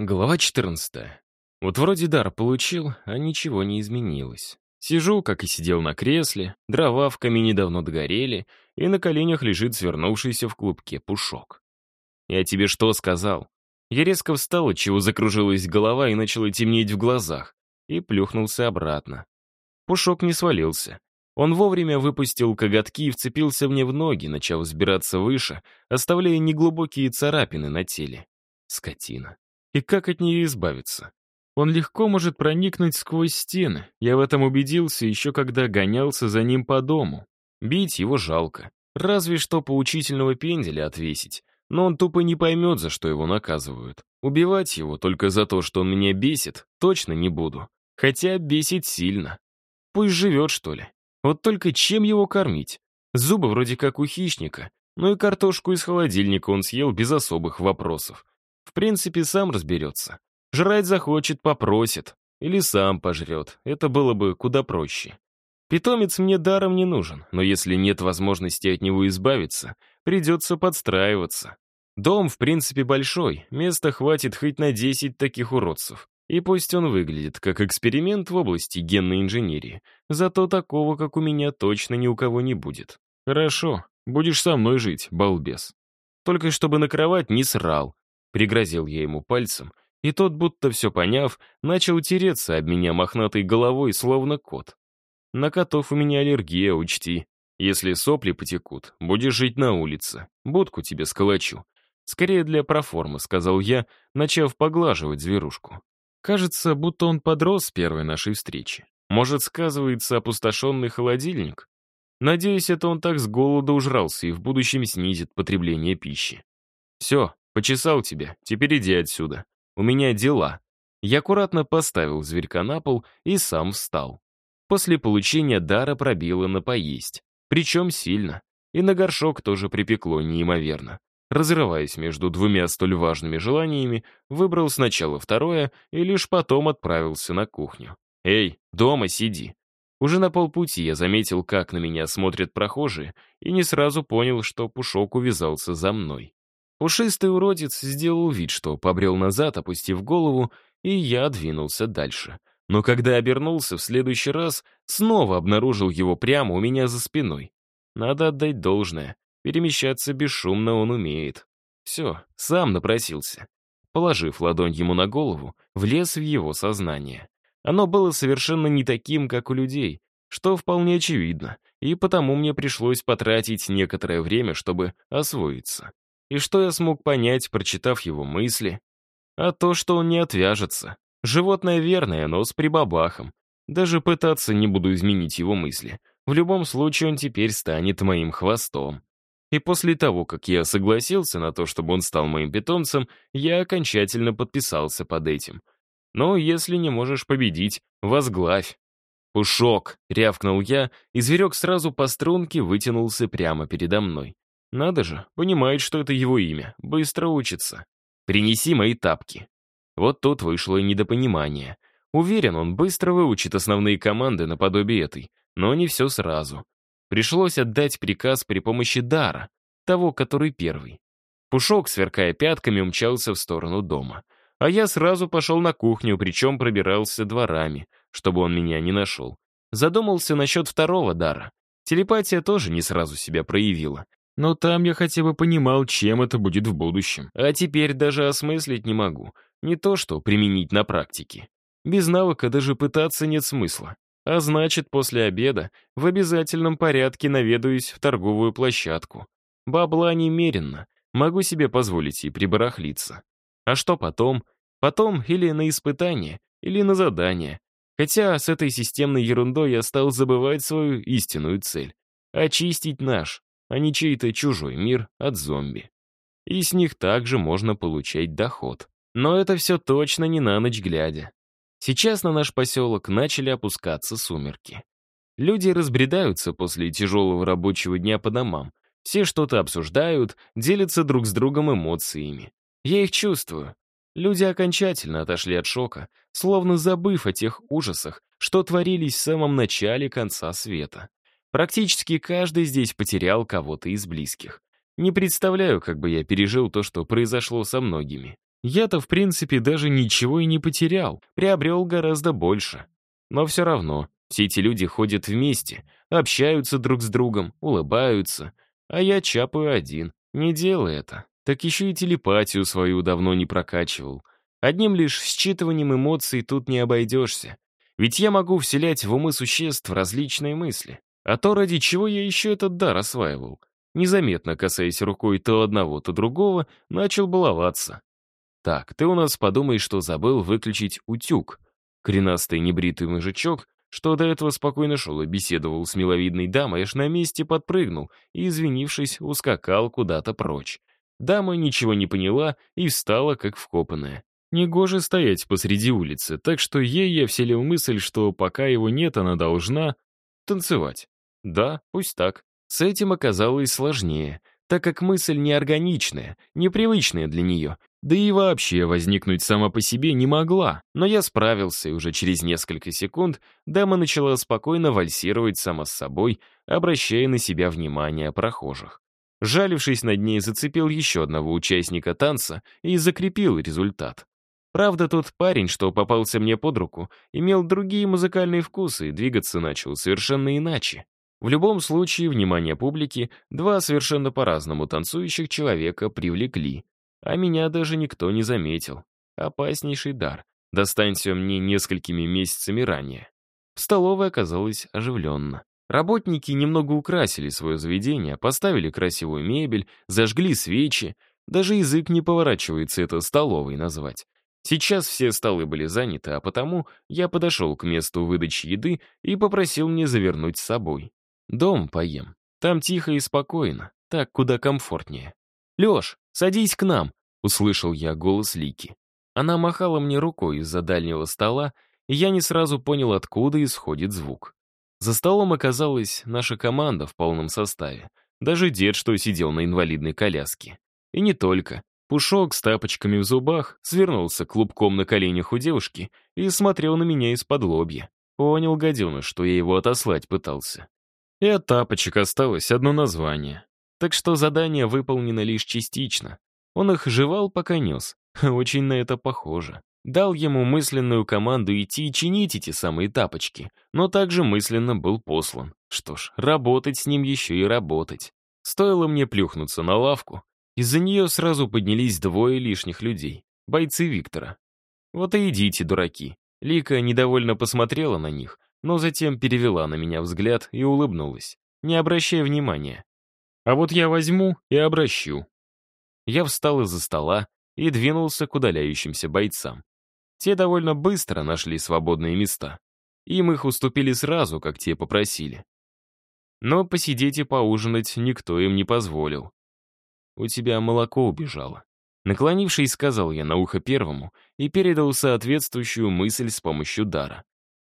Глава 14. Вот вроде дар получил, а ничего не изменилось. Сижу, как и сидел на кресле, дрова в камине давно догорели, и на коленях лежит свернувшийся в клубке пушок. «Я тебе что сказал?» Я резко встал, чего закружилась голова и начала темнеть в глазах, и плюхнулся обратно. Пушок не свалился. Он вовремя выпустил коготки и вцепился мне в ноги, начав взбираться выше, оставляя неглубокие царапины на теле. Скотина. И как от нее избавиться? Он легко может проникнуть сквозь стены. Я в этом убедился еще когда гонялся за ним по дому. Бить его жалко. Разве что поучительного пенделя отвесить. Но он тупо не поймет, за что его наказывают. Убивать его только за то, что он меня бесит, точно не буду. Хотя бесит сильно. Пусть живет, что ли. Вот только чем его кормить? Зубы вроде как у хищника, Ну и картошку из холодильника он съел без особых вопросов принципе, сам разберется. Жрать захочет, попросит. Или сам пожрет. Это было бы куда проще. Питомец мне даром не нужен, но если нет возможности от него избавиться, придется подстраиваться. Дом, в принципе, большой, места хватит хоть на 10 таких уродцев. И пусть он выглядит как эксперимент в области генной инженерии, зато такого, как у меня, точно ни у кого не будет. Хорошо, будешь со мной жить, балбес. Только чтобы на кровать не срал, пригрозил я ему пальцем, и тот, будто все поняв, начал тереться об меня мохнатой головой, словно кот. На котов у меня аллергия, учти. Если сопли потекут, будешь жить на улице. Будку тебе сколочу. Скорее для проформы, сказал я, начав поглаживать зверушку. Кажется, будто он подрос с первой нашей встречи. Может, сказывается опустошенный холодильник? Надеюсь, это он так с голода ужрался и в будущем снизит потребление пищи. Все, Почесал тебя, теперь иди отсюда. У меня дела». Я аккуратно поставил зверька на пол и сам встал. После получения дара пробило на поесть. Причем сильно. И на горшок тоже припекло неимоверно. Разрываясь между двумя столь важными желаниями, выбрал сначала второе и лишь потом отправился на кухню. «Эй, дома сиди!» Уже на полпути я заметил, как на меня смотрят прохожие, и не сразу понял, что Пушок увязался за мной. Пушистый уродец сделал вид, что побрел назад, опустив голову, и я двинулся дальше. Но когда обернулся в следующий раз, снова обнаружил его прямо у меня за спиной. Надо отдать должное. Перемещаться бесшумно он умеет. Все, сам напросился. Положив ладонь ему на голову, влез в его сознание. Оно было совершенно не таким, как у людей, что вполне очевидно, и потому мне пришлось потратить некоторое время, чтобы освоиться. И что я смог понять, прочитав его мысли? А то, что он не отвяжется. Животное верное, но с прибабахом. Даже пытаться не буду изменить его мысли. В любом случае он теперь станет моим хвостом. И после того, как я согласился на то, чтобы он стал моим питомцем, я окончательно подписался под этим. Но если не можешь победить, возглавь. «Пушок!» — рявкнул я, и зверек сразу по струнке вытянулся прямо передо мной. Надо же, понимает, что это его имя, быстро учится. Принеси мои тапки. Вот тут вышло недопонимание. Уверен, он быстро выучит основные команды наподобие этой, но не все сразу. Пришлось отдать приказ при помощи дара, того, который первый. Пушок, сверкая пятками, умчался в сторону дома. А я сразу пошел на кухню, причем пробирался дворами, чтобы он меня не нашел. Задумался насчет второго дара. Телепатия тоже не сразу себя проявила. Но там я хотя бы понимал, чем это будет в будущем. А теперь даже осмыслить не могу. Не то, что применить на практике. Без навыка даже пытаться нет смысла. А значит, после обеда в обязательном порядке наведаюсь в торговую площадку. Бабла немеренно. Могу себе позволить и прибарахлиться. А что потом? Потом или на испытание, или на задание. Хотя с этой системной ерундой я стал забывать свою истинную цель. Очистить наш, а не чей-то чужой мир от зомби. И с них также можно получать доход. Но это все точно не на ночь глядя. Сейчас на наш поселок начали опускаться сумерки. Люди разбредаются после тяжелого рабочего дня по домам. Все что-то обсуждают, делятся друг с другом эмоциями. Я их чувствую. Люди окончательно отошли от шока, словно забыв о тех ужасах, что творились в самом начале конца света. Практически каждый здесь потерял кого-то из близких. Не представляю, как бы я пережил то, что произошло со многими. Я-то, в принципе, даже ничего и не потерял, приобрел гораздо больше. Но все равно, все эти люди ходят вместе, общаются друг с другом, улыбаются, а я чапаю один, не делай это. Так еще и телепатию свою давно не прокачивал. Одним лишь считыванием эмоций тут не обойдешься. Ведь я могу вселять в умы существ различные мысли. А то, ради чего я еще этот дар осваивал. Незаметно касаясь рукой то одного, то другого, начал баловаться. «Так, ты у нас подумай, что забыл выключить утюг». Кренастый небритый мужичок, что до этого спокойно шел и беседовал с миловидной дамой, аж на месте подпрыгнул и, извинившись, ускакал куда-то прочь. Дама ничего не поняла и встала, как вкопанная. Негоже стоять посреди улицы, так что ей я вселил мысль, что пока его нет, она должна танцевать. Да, пусть так. С этим оказалось сложнее, так как мысль неорганичная, непривычная для нее, да и вообще возникнуть сама по себе не могла, но я справился, и уже через несколько секунд дама начала спокойно вальсировать сама с собой, обращая на себя внимание прохожих. Жалившись над ней, зацепил еще одного участника танца и закрепил результат. Правда, тот парень, что попался мне под руку, имел другие музыкальные вкусы и двигаться начал совершенно иначе. В любом случае, внимание публики два совершенно по-разному танцующих человека привлекли, а меня даже никто не заметил. Опаснейший дар. Достанься мне несколькими месяцами ранее. В столовой оказалось оживленно. Работники немного украсили свое заведение, поставили красивую мебель, зажгли свечи. Даже язык не поворачивается это столовой назвать. Сейчас все столы были заняты, а потому я подошел к месту выдачи еды и попросил мне завернуть с собой. Дом поем. Там тихо и спокойно, так куда комфортнее. Лёш, садись к нам!» — услышал я голос Лики. Она махала мне рукой из-за дальнего стола, и я не сразу понял, откуда исходит звук. За столом оказалась наша команда в полном составе. Даже дед, что сидел на инвалидной коляске. И не только. Пушок с тапочками в зубах свернулся клубком на коленях у девушки и смотрел на меня из-под лобья. Понял, гаденыш, что я его отослать пытался. И от тапочек осталось одно название. Так что задание выполнено лишь частично. Он их жевал, пока нес. Очень на это похоже. Дал ему мысленную команду идти и чинить эти самые тапочки, но также мысленно был послан. Что ж, работать с ним еще и работать. Стоило мне плюхнуться на лавку, из-за нее сразу поднялись двое лишних людей, бойцы Виктора. Вот и идите, дураки. Лика недовольно посмотрела на них, но затем перевела на меня взгляд и улыбнулась, не обращая внимания. «А вот я возьму и обращу». Я встал из-за стола и двинулся к удаляющимся бойцам. Те довольно быстро нашли свободные места. Им их уступили сразу, как те попросили. Но посидеть и поужинать никто им не позволил. «У тебя молоко убежало», Наклонившись, сказал я на ухо первому и передал соответствующую мысль с помощью дара.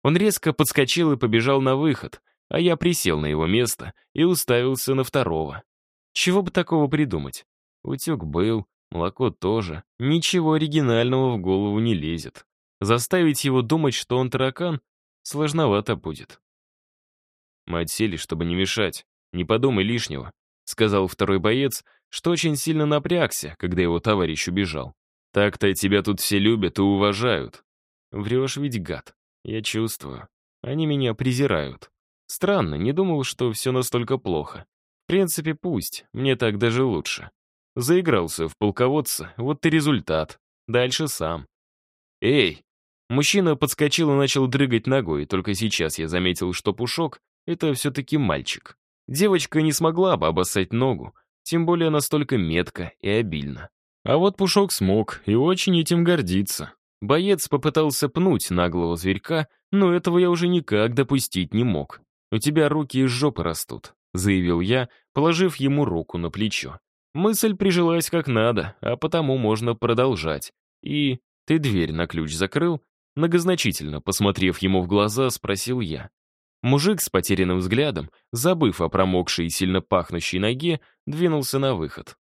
Он резко подскочил и побежал на выход, а я присел на его место и уставился на второго. Чего бы такого придумать? Утюг был, молоко тоже. Ничего оригинального в голову не лезет. Заставить его думать, что он таракан, сложновато будет. Мы отсели, чтобы не мешать. Не подумай лишнего, — сказал второй боец, что очень сильно напрягся, когда его товарищ убежал. Так-то тебя тут все любят и уважают. Врешь ведь, гад. Я чувствую. Они меня презирают. Странно, не думал, что все настолько плохо. В принципе, пусть, мне так даже лучше. Заигрался в полководца, вот ты результат. Дальше сам. Эй! Мужчина подскочил и начал дрыгать ногой, только сейчас я заметил, что Пушок — это все-таки мальчик. Девочка не смогла бы обоссать ногу, тем более настолько метко и обильно. А вот Пушок смог и очень этим гордится. Боец попытался пнуть наглого зверька, но этого я уже никак допустить не мог. «У тебя руки из жопы растут», — заявил я, положив ему руку на плечо. Мысль прижилась как надо, а потому можно продолжать. И ты дверь на ключ закрыл? Многозначительно, посмотрев ему в глаза, спросил я. Мужик с потерянным взглядом, забыв о промокшей и сильно пахнущей ноге, двинулся на выход.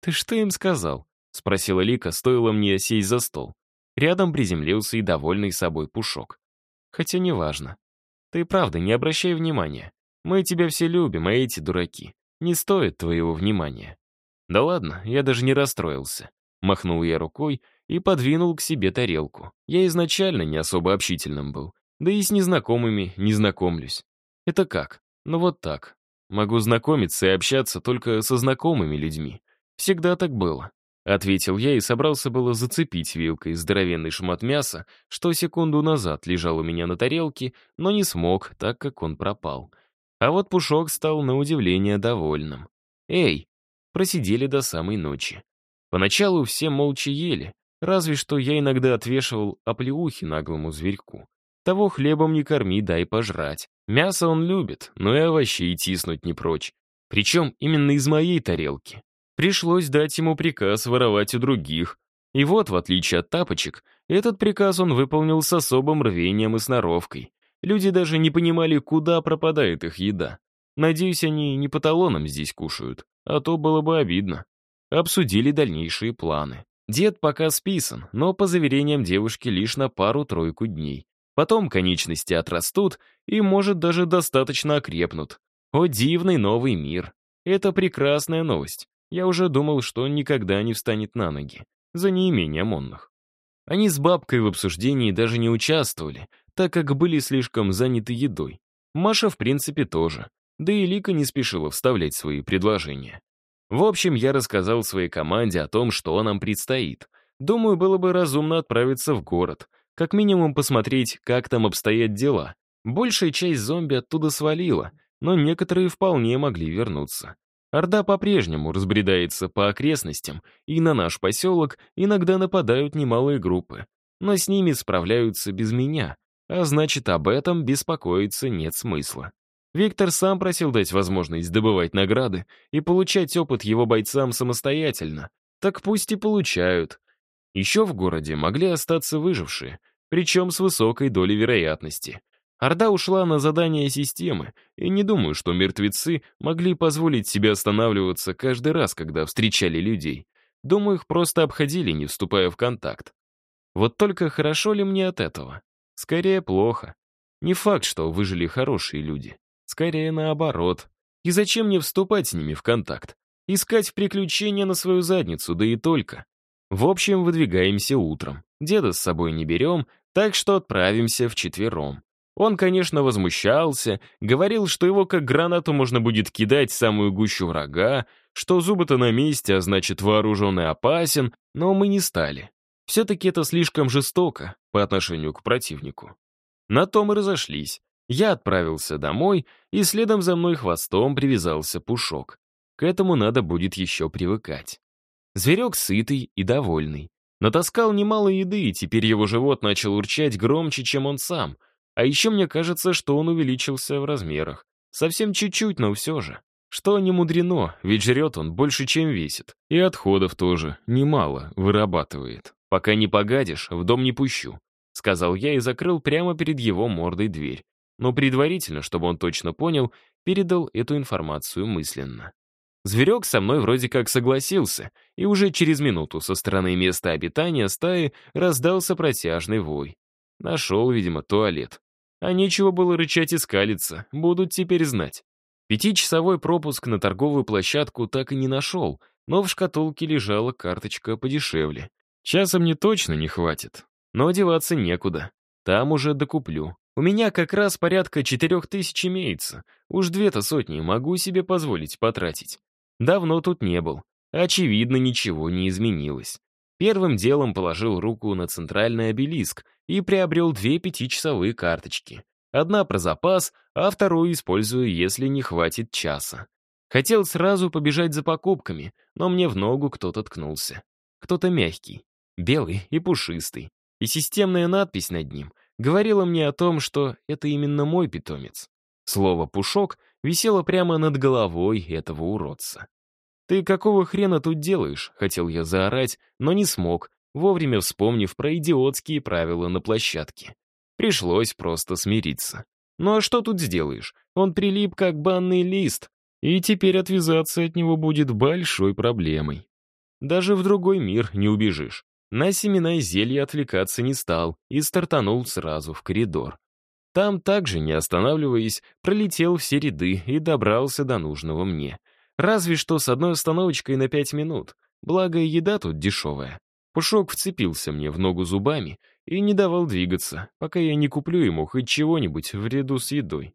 «Ты что им сказал?» — спросила Лика, стоило мне сесть за стол. Рядом приземлился и довольный собой Пушок. «Хотя неважно. Ты правда, не обращай внимания. Мы тебя все любим, а эти дураки. Не стоит твоего внимания». «Да ладно, я даже не расстроился». Махнул я рукой и подвинул к себе тарелку. Я изначально не особо общительным был. Да и с незнакомыми не знакомлюсь. Это как? Ну вот так. Могу знакомиться и общаться только со знакомыми людьми. Всегда так было. Ответил я и собрался было зацепить вилкой здоровенный шмат мяса, что секунду назад лежал у меня на тарелке, но не смог, так как он пропал. А вот Пушок стал на удивление довольным. «Эй!» Просидели до самой ночи. Поначалу все молча ели, разве что я иногда отвешивал оплеухи наглому зверьку. Того хлебом не корми, дай пожрать. Мясо он любит, но и овощи и тиснуть не прочь. Причем именно из моей тарелки. Пришлось дать ему приказ воровать у других. И вот, в отличие от тапочек, этот приказ он выполнил с особым рвением и сноровкой. Люди даже не понимали, куда пропадает их еда. Надеюсь, они не по талонам здесь кушают, а то было бы обидно. Обсудили дальнейшие планы. Дед пока списан, но, по заверениям девушки, лишь на пару-тройку дней. Потом конечности отрастут и, может, даже достаточно окрепнут. О, дивный новый мир! Это прекрасная новость. Я уже думал, что он никогда не встанет на ноги, за неимением онных. Они с бабкой в обсуждении даже не участвовали, так как были слишком заняты едой. Маша, в принципе, тоже. Да и Лика не спешила вставлять свои предложения. В общем, я рассказал своей команде о том, что нам предстоит. Думаю, было бы разумно отправиться в город, как минимум посмотреть, как там обстоят дела. Большая часть зомби оттуда свалила, но некоторые вполне могли вернуться. Орда по-прежнему разбредается по окрестностям, и на наш поселок иногда нападают немалые группы. Но с ними справляются без меня, а значит, об этом беспокоиться нет смысла. Виктор сам просил дать возможность добывать награды и получать опыт его бойцам самостоятельно. Так пусть и получают. Еще в городе могли остаться выжившие, причем с высокой долей вероятности. Орда ушла на задание системы, и не думаю, что мертвецы могли позволить себе останавливаться каждый раз, когда встречали людей. Думаю, их просто обходили, не вступая в контакт. Вот только хорошо ли мне от этого? Скорее, плохо. Не факт, что выжили хорошие люди. Скорее, наоборот. И зачем мне вступать с ними в контакт? Искать приключения на свою задницу, да и только. В общем, выдвигаемся утром. Деда с собой не берем, так что отправимся вчетвером. Он, конечно, возмущался, говорил, что его как гранату можно будет кидать в самую гущу врага, что зубы-то на месте, а значит вооружен и опасен, но мы не стали. Все-таки это слишком жестоко по отношению к противнику. На том и разошлись. Я отправился домой, и следом за мной хвостом привязался пушок. К этому надо будет еще привыкать. Зверек сытый и довольный. Натаскал немало еды, и теперь его живот начал урчать громче, чем он сам — а еще мне кажется, что он увеличился в размерах. Совсем чуть-чуть, но все же. Что не мудрено, ведь жрет он больше, чем весит. И отходов тоже немало вырабатывает. Пока не погадишь, в дом не пущу. Сказал я и закрыл прямо перед его мордой дверь. Но предварительно, чтобы он точно понял, передал эту информацию мысленно. Зверек со мной вроде как согласился, и уже через минуту со стороны места обитания стаи раздался протяжный вой. Нашел, видимо, туалет. А нечего было рычать и скалиться, будут теперь знать. Пятичасовой пропуск на торговую площадку так и не нашел, но в шкатулке лежала карточка подешевле. Часа мне точно не хватит, но одеваться некуда. Там уже докуплю. У меня как раз порядка четырех тысяч имеется. Уж две-то сотни могу себе позволить потратить. Давно тут не был. Очевидно, ничего не изменилось. Первым делом положил руку на центральный обелиск и приобрел две пятичасовые карточки. Одна про запас, а вторую использую, если не хватит часа. Хотел сразу побежать за покупками, но мне в ногу кто-то ткнулся. Кто-то мягкий, белый и пушистый. И системная надпись над ним говорила мне о том, что это именно мой питомец. Слово «пушок» висело прямо над головой этого уродца. «Ты какого хрена тут делаешь?» — хотел я заорать, но не смог, вовремя вспомнив про идиотские правила на площадке. Пришлось просто смириться. «Ну а что тут сделаешь? Он прилип, как банный лист, и теперь отвязаться от него будет большой проблемой. Даже в другой мир не убежишь». На семена и зелья отвлекаться не стал и стартанул сразу в коридор. Там также, не останавливаясь, пролетел все ряды и добрался до нужного мне. Разве что с одной остановочкой на пять минут, благо еда тут дешевая. Пушок вцепился мне в ногу зубами и не давал двигаться, пока я не куплю ему хоть чего-нибудь в ряду с едой.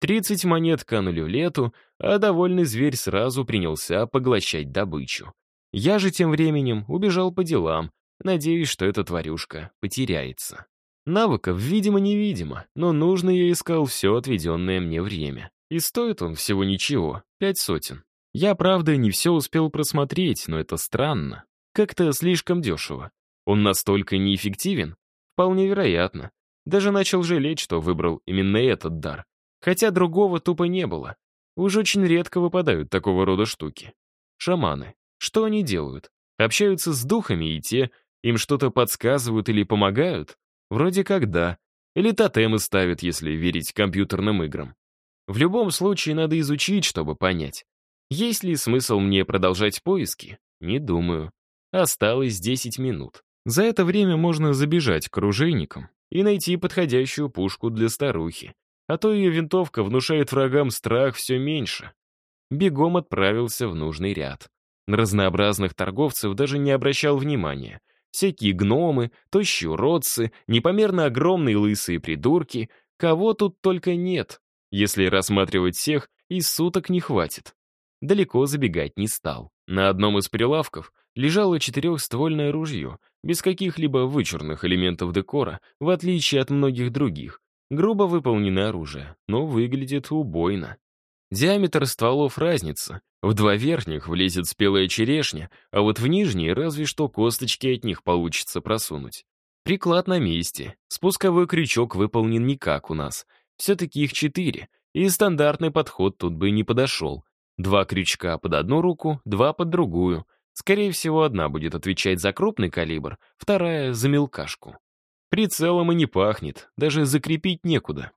Тридцать монет канули в лету, а довольный зверь сразу принялся поглощать добычу. Я же тем временем убежал по делам, надеясь, что эта тварюшка потеряется. Навыков, видимо-невидимо, но нужно я искал все отведенное мне время. И стоит он всего ничего, пять сотен. Я, правда, не все успел просмотреть, но это странно. Как-то слишком дешево. Он настолько неэффективен? Вполне вероятно. Даже начал жалеть, что выбрал именно этот дар. Хотя другого тупо не было. Уж очень редко выпадают такого рода штуки. Шаманы. Что они делают? Общаются с духами, и те им что-то подсказывают или помогают? Вроде как да. Или тотемы ставят, если верить компьютерным играм. В любом случае надо изучить, чтобы понять. Есть ли смысл мне продолжать поиски? Не думаю. Осталось 10 минут. За это время можно забежать к оружейникам и найти подходящую пушку для старухи. А то ее винтовка внушает врагам страх все меньше. Бегом отправился в нужный ряд. На разнообразных торговцев даже не обращал внимания. Всякие гномы, тощие уродцы, непомерно огромные лысые придурки. Кого тут только нет. Если рассматривать всех, и суток не хватит далеко забегать не стал. На одном из прилавков лежало четырехствольное ружье, без каких-либо вычурных элементов декора, в отличие от многих других. Грубо выполнено оружие, но выглядит убойно. Диаметр стволов разница. В два верхних влезет спелая черешня, а вот в нижние разве что косточки от них получится просунуть. Приклад на месте. Спусковой крючок выполнен не как у нас. Все-таки их четыре, и стандартный подход тут бы не подошел — Два крючка под одну руку, два под другую. Скорее всего, одна будет отвечать за крупный калибр, вторая — за мелкашку. Прицелом и не пахнет, даже закрепить некуда.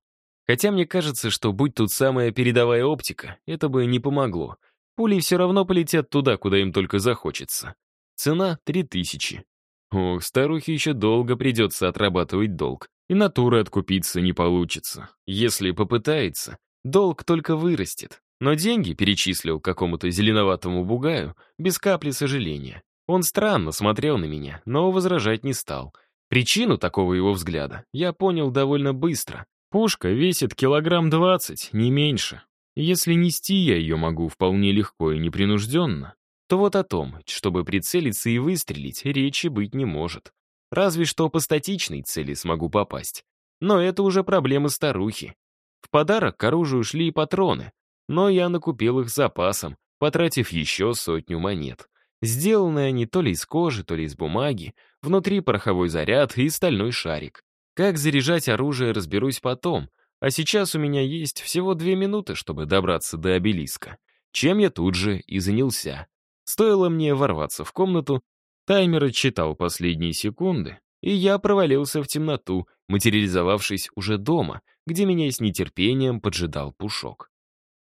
Хотя мне кажется, что будь тут самая передовая оптика, это бы не помогло. Пули все равно полетят туда, куда им только захочется. Цена — 3000. Ох, старухе еще долго придется отрабатывать долг, и натуры откупиться не получится. Если попытается, долг только вырастет но деньги перечислил какому-то зеленоватому бугаю без капли сожаления. Он странно смотрел на меня, но возражать не стал. Причину такого его взгляда я понял довольно быстро. Пушка весит килограмм двадцать, не меньше. Если нести я ее могу вполне легко и непринужденно, то вот о том, чтобы прицелиться и выстрелить, речи быть не может. Разве что по статичной цели смогу попасть. Но это уже проблемы старухи. В подарок к оружию шли и патроны, но я накупил их запасом, потратив еще сотню монет. Сделанные они то ли из кожи, то ли из бумаги, внутри пороховой заряд и стальной шарик. Как заряжать оружие, разберусь потом, а сейчас у меня есть всего две минуты, чтобы добраться до обелиска, чем я тут же и занялся. Стоило мне ворваться в комнату, таймер отчитал последние секунды, и я провалился в темноту, материализовавшись уже дома, где меня с нетерпением поджидал Пушок.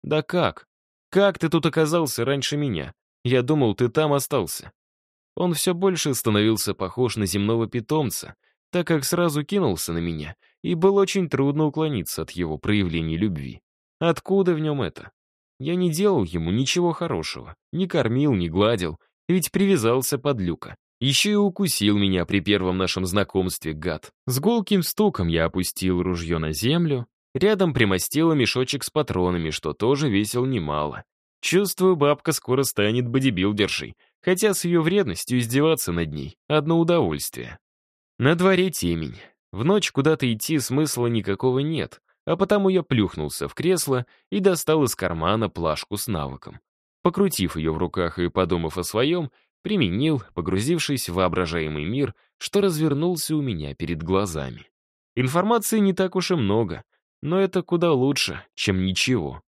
Да как? Как ты тут оказался раньше меня? Я думал, ты там остался. Он все больше становился похож на земного питомца, так как сразу кинулся на меня, и было очень трудно уклониться от его проявлений любви. Откуда в нем это? Я не делал ему ничего хорошего, не кормил, не гладил, ведь привязался под люка. Еще и укусил меня при первом нашем знакомстве, гад. С голким стуком я опустил ружье на землю, Рядом примостила мешочек с патронами, что тоже весил немало. Чувствую, бабка скоро станет бодибилдершей, хотя с ее вредностью издеваться над ней — одно удовольствие. На дворе темень. В ночь куда-то идти смысла никакого нет, а потому я плюхнулся в кресло и достал из кармана плашку с навыком. Покрутив ее в руках и подумав о своем, применил, погрузившись в воображаемый мир, что развернулся у меня перед глазами. Информации не так уж и много, но это куда лучше, чем ничего.